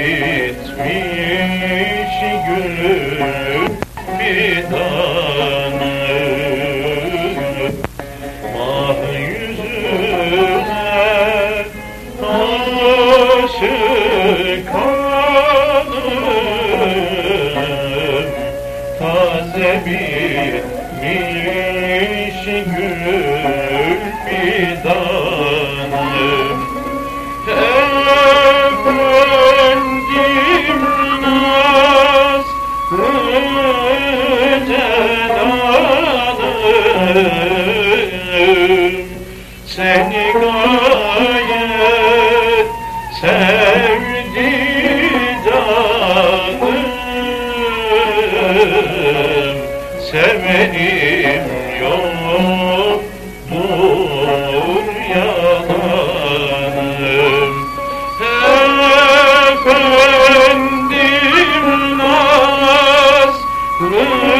bitmiş gül fidanım Mah yüzüne aşık kaldım Taze bitmiş gül sevdi canım Sevenim yalanım. Efendim nazlı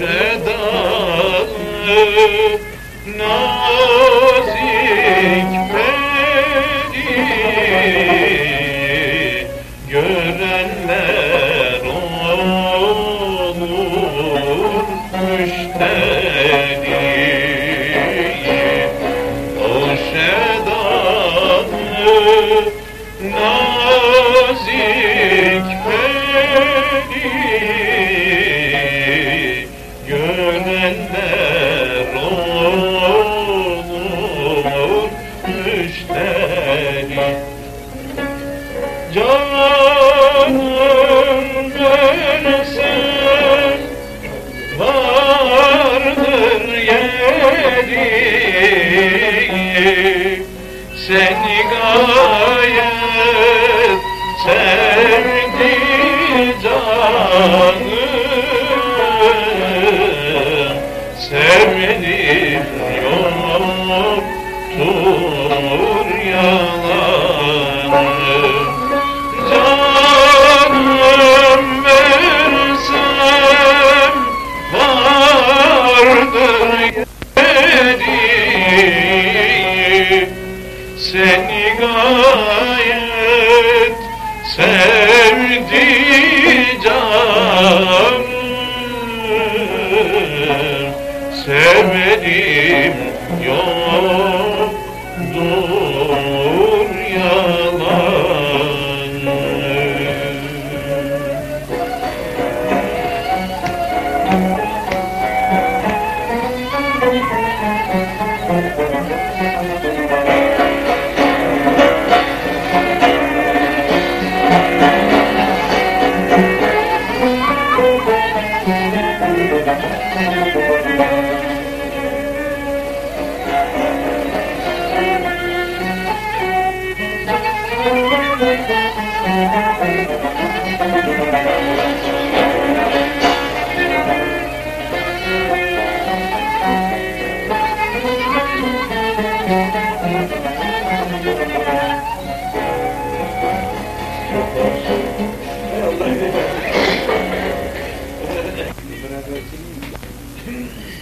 edalı nazik peri Görenler olur müşteri. Hoş edalı nazik Görenler olur müşteri Canım versem vardır yeri Seni gayet sevdi canım Sevdim yoktur yalanım Canım versem vardır yeri Seni gayet sevdi canım Yo Thank you.